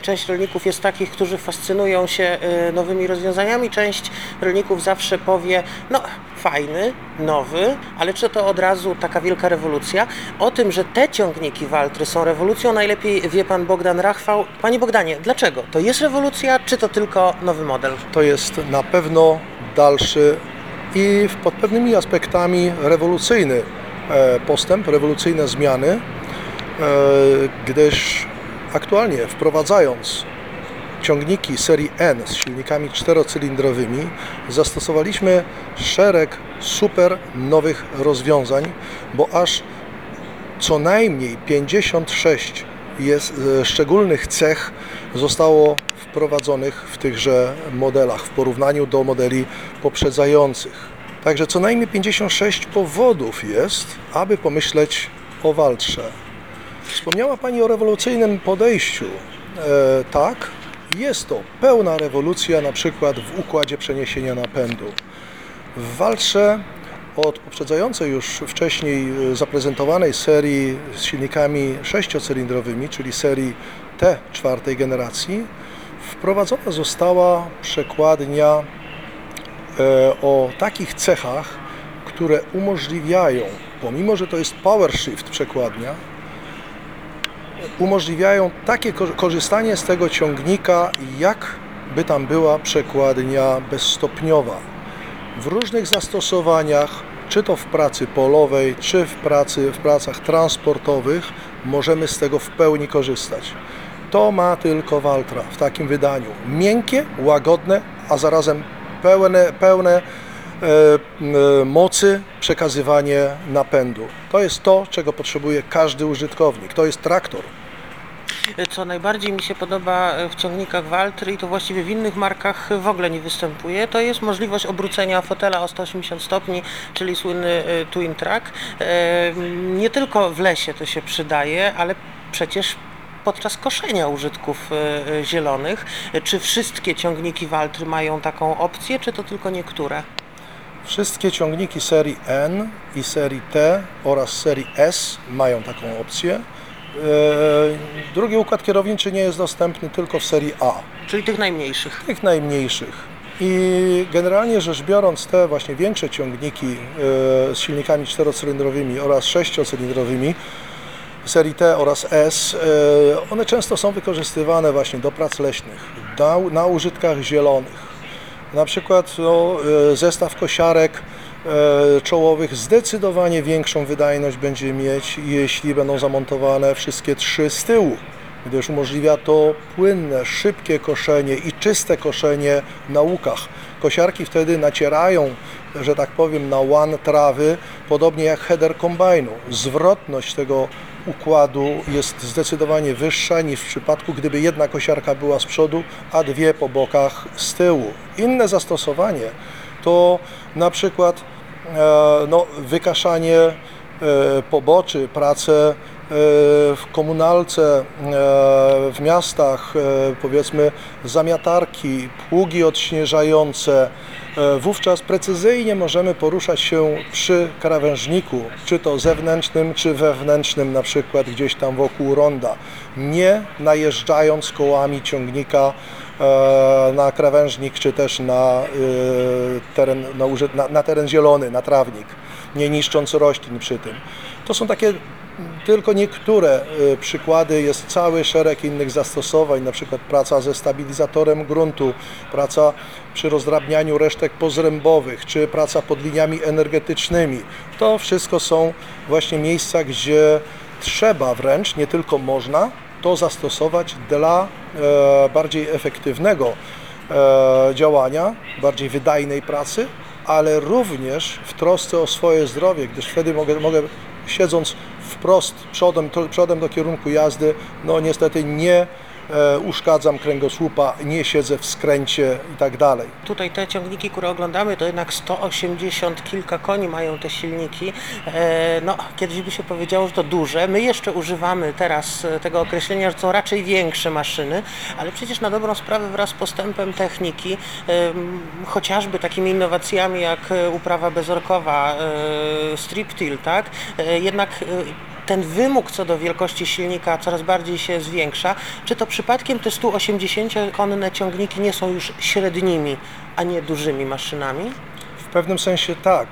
Część rolników jest takich, którzy fascynują się y, nowymi rozwiązaniami, część rolników zawsze powie, no fajny, nowy, ale czy to od razu taka wielka rewolucja? O tym, że te ciągniki Waltry są rewolucją, najlepiej wie pan Bogdan Rachwał. Panie Bogdanie, dlaczego? To jest rewolucja, czy to tylko nowy model? To jest na pewno dalszy i pod pewnymi aspektami rewolucyjny e, postęp, rewolucyjne zmiany, e, gdyż aktualnie wprowadzając ciągniki serii N z silnikami czterocylindrowymi zastosowaliśmy szereg super nowych rozwiązań, bo aż co najmniej 56 jest, e, szczególnych cech zostało wprowadzonych w tychże modelach w porównaniu do modeli poprzedzających. Także co najmniej 56 powodów jest, aby pomyśleć o waltrze. Wspomniała Pani o rewolucyjnym podejściu. E, tak, jest to pełna rewolucja na przykład w układzie przeniesienia napędu. W waltrze od poprzedzającej już wcześniej e, zaprezentowanej serii z silnikami sześciocylindrowymi, czyli serii T czwartej generacji, wprowadzona została przekładnia e, o takich cechach, które umożliwiają, pomimo że to jest power shift przekładnia, umożliwiają takie ko- korzystanie z tego ciągnika, jakby tam była przekładnia bezstopniowa. W różnych zastosowaniach, czy to w pracy polowej, czy w pracy w pracach transportowych, możemy z tego w pełni korzystać. To ma tylko Valtra w takim wydaniu. Miękkie, łagodne, a zarazem pełne, pełne mocy przekazywanie napędu. To jest to, czego potrzebuje każdy użytkownik. To jest traktor. Co najbardziej mi się podoba w ciągnikach Waltry i to właściwie w innych markach w ogóle nie występuje, to jest możliwość obrócenia fotela o 180 stopni, czyli słynny twin track. E, Nie tylko w lesie to się przydaje, ale przecież podczas koszenia użytków zielonych. Czy wszystkie ciągniki Waltry mają taką opcję, czy to tylko niektóre? Wszystkie ciągniki serii N i serii T oraz serii S mają taką opcję. E, Drugi układ kierowniczy nie jest dostępny tylko w serii A, Czyli tych najmniejszych. tych najmniejszych. I generalnie rzecz biorąc, te właśnie większe ciągniki e, z silnikami czterocylindrowymi oraz sześciocylindrowymi serii T oraz S, e, one często są wykorzystywane właśnie do prac leśnych, na, na użytkach zielonych. Na przykład no, e, zestaw kosiarek e, czołowych zdecydowanie większą wydajność będzie mieć, jeśli będą zamontowane wszystkie trzy z tyłu, gdyż umożliwia to płynne, szybkie koszenie i czyste koszenie na łukach. Kosiarki wtedy nacierają, że tak powiem, na łan trawy, podobnie jak header kombajnu. Zwrotność tego układu jest zdecydowanie wyższa niż w przypadku, gdyby jedna kosiarka była z przodu, a dwie po bokach z tyłu. Inne zastosowanie to na przykład e, no, wykaszanie e, poboczy, prace w komunalce, e, w miastach, e, powiedzmy zamiatarki, pługi odśnieżające. E, Wówczas precyzyjnie możemy poruszać się przy krawężniku, czy to zewnętrznym, czy wewnętrznym, na przykład gdzieś tam wokół ronda, nie najeżdżając kołami ciągnika e, na krawężnik, czy też na, e, teren, na, na teren zielony, na trawnik, nie niszcząc roślin przy tym. To są takie tylko niektóre e, przykłady, jest cały szereg innych zastosowań, na przykład praca ze stabilizatorem gruntu, praca przy rozdrabnianiu resztek pozrębowych, czy praca pod liniami energetycznymi. To wszystko są właśnie miejsca, gdzie trzeba wręcz, nie tylko można, to zastosować dla e, bardziej efektywnego e, działania, bardziej wydajnej pracy, ale również w trosce o swoje zdrowie, gdyż wtedy mogę, mogę siedząc wprost przodem, przodem do kierunku jazdy, no niestety nie uszkadzam kręgosłupa, nie siedzę w skręcie i tak dalej. Tutaj te ciągniki, które oglądamy, to jednak 180 kilka koni mają te silniki. E, no, kiedyś by się powiedziało, że to duże. My jeszcze używamy teraz e, tego określenia, że to raczej większe maszyny, ale przecież na dobrą sprawę wraz z postępem techniki, chociażby takimi innowacjami jak e, uprawa bezorkowa, e, strip till, tak? E, jednak e, ten wymóg co do wielkości silnika coraz bardziej się zwiększa. Czy to przypadkiem te 180-konne ciągniki nie są już średnimi, a nie dużymi maszynami? W pewnym sensie tak,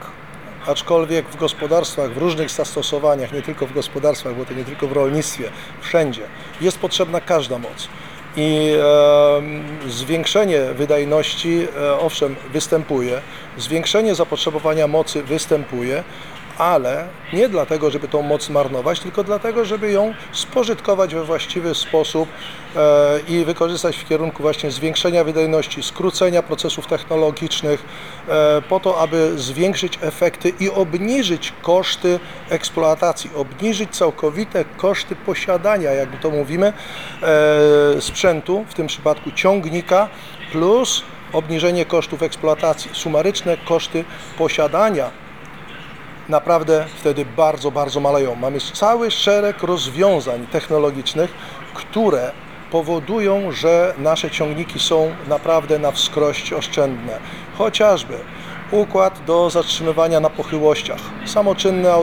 aczkolwiek w gospodarstwach, w różnych zastosowaniach, nie tylko w gospodarstwach, bo to nie tylko w rolnictwie, wszędzie jest potrzebna każda moc. I e, zwiększenie wydajności, e, owszem, występuje, zwiększenie zapotrzebowania mocy występuje, ale nie dlatego, żeby tą moc marnować, tylko dlatego, żeby ją spożytkować we właściwy sposób e, i wykorzystać w kierunku właśnie zwiększenia wydajności, skrócenia procesów technologicznych, e, po to, aby zwiększyć efekty i obniżyć koszty eksploatacji, obniżyć całkowite koszty posiadania, jak to mówimy, e, sprzętu, w tym przypadku ciągnika, plus obniżenie kosztów eksploatacji, sumaryczne koszty posiadania naprawdę wtedy bardzo, bardzo maleją. Mamy cały szereg rozwiązań technologicznych, które powodują, że nasze ciągniki są naprawdę na wskrość oszczędne. Chociażby układ do zatrzymywania na pochyłościach, samoczynne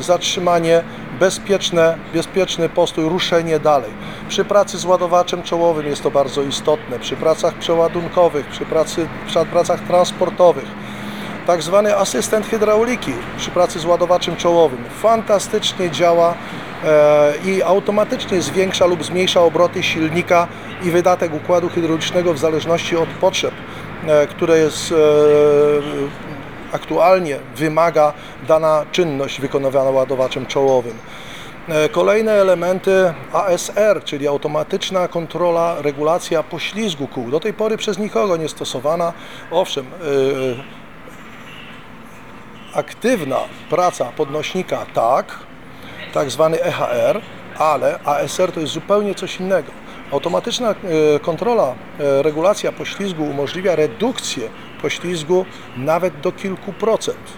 zatrzymanie, bezpieczne, bezpieczny postój, ruszenie dalej. Przy pracy z ładowaczem czołowym jest to bardzo istotne, przy pracach przeładunkowych, przy, pracy, przy pracach transportowych tak zwany asystent hydrauliki przy pracy z ładowaczem czołowym. Fantastycznie działa e, i automatycznie zwiększa lub zmniejsza obroty silnika i wydatek układu hydraulicznego w zależności od potrzeb, e, które jest e, aktualnie wymaga dana czynność wykonywana ładowaczem czołowym. Kolejne elementy ASR, czyli automatyczna kontrola, regulacja poślizgu kół. Do tej pory przez nikogo nie stosowana. Owszem, e, aktywna praca podnośnika tak, tak zwany EHR, ale ASR to jest zupełnie coś innego. Automatyczna e, kontrola, e, regulacja poślizgu umożliwia redukcję poślizgu nawet do kilku procent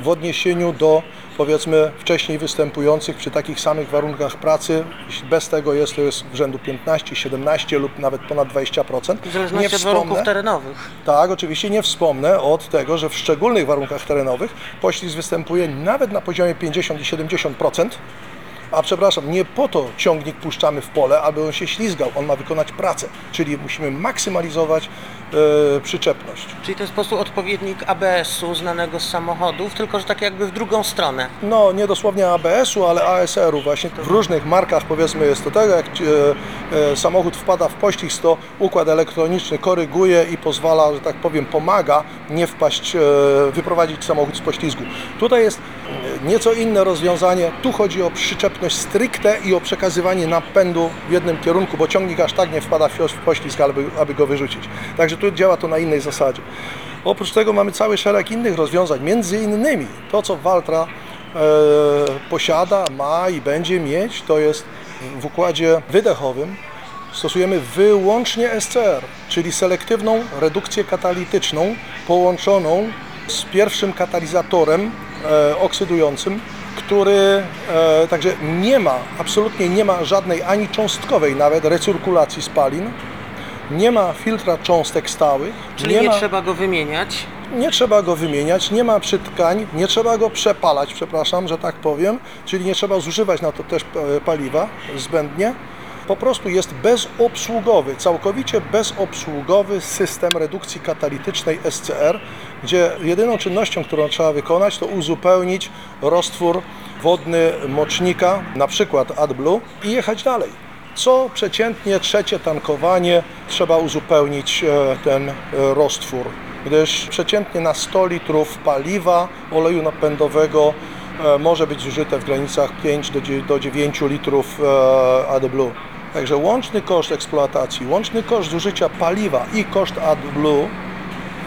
w odniesieniu do powiedzmy wcześniej występujących przy takich samych warunkach pracy. Jeśli bez tego jest, to jest w rzędu 15, 17 lub nawet ponad 20%. W zależności od warunków terenowych. Tak, oczywiście nie wspomnę od tego, że w szczególnych warunkach terenowych poślizg występuje nawet na poziomie 50 i 70%. A przepraszam, nie po to ciągnik puszczamy w pole, aby on się ślizgał. On ma wykonać pracę, czyli musimy maksymalizować e, przyczepność. Czyli to jest po prostu odpowiednik ABS-u znanego z samochodów, tylko że tak jakby w drugą stronę. No, nie dosłownie ABS-u, ale ASR-u właśnie. W różnych markach powiedzmy jest to tak, jak e, e, samochód wpada w poślizg, to układ elektroniczny koryguje i pozwala, że tak powiem, pomaga nie wpaść, e, wyprowadzić samochód z poślizgu. Tutaj jest nieco inne rozwiązanie. Tu chodzi o przyczepność stricte i o przekazywanie napędu w jednym kierunku, bo ciągnik aż tak nie wpada w poślizg, aby, aby go wyrzucić. Także tu działa to na innej zasadzie. Oprócz tego mamy cały szereg innych rozwiązań, między innymi to, co Valtra e, posiada, ma i będzie mieć, to jest w układzie wydechowym stosujemy wyłącznie SCR, czyli selektywną redukcję katalityczną połączoną z pierwszym katalizatorem oksydującym, który e, także nie ma, absolutnie nie ma żadnej ani cząstkowej nawet recyrkulacji spalin, nie ma filtra cząstek stałych, Czyli nie, ma, trzeba go wymieniać. nie trzeba go wymieniać, nie ma przytkań, nie trzeba go przepalać, przepraszam, że tak powiem, czyli nie trzeba zużywać na to też e, paliwa zbędnie. Po prostu jest bezobsługowy, całkowicie bezobsługowy system redukcji katalitycznej SCR, gdzie jedyną czynnością, którą trzeba wykonać, to uzupełnić roztwór wodny mocznika, na przykład AdBlue i jechać dalej. Co przeciętnie trzecie tankowanie trzeba uzupełnić e, ten e, roztwór, gdyż przeciętnie na 100 litrów paliwa oleju napędowego e, może być zużyte w granicach 5 do dzie- do 9 litrów AdBlue. Także łączny koszt eksploatacji, łączny koszt zużycia paliwa i koszt AdBlue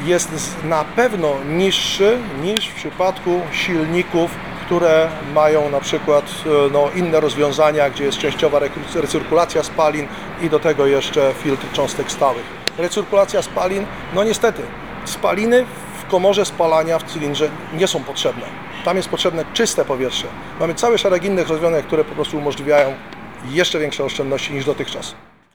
jest na pewno niższy niż w przypadku silników, które mają na przykład e, no, inne rozwiązania, gdzie jest częściowa recyrkulacja spalin i do tego jeszcze filtr cząstek stałych. Recyrkulacja spalin, no niestety, spaliny w komorze spalania w cylindrze nie są potrzebne. Tam jest potrzebne czyste powietrze. Mamy cały szereg innych rozwiązań, które po prostu umożliwiają jeszcze większe oszczędności niż dotychczas.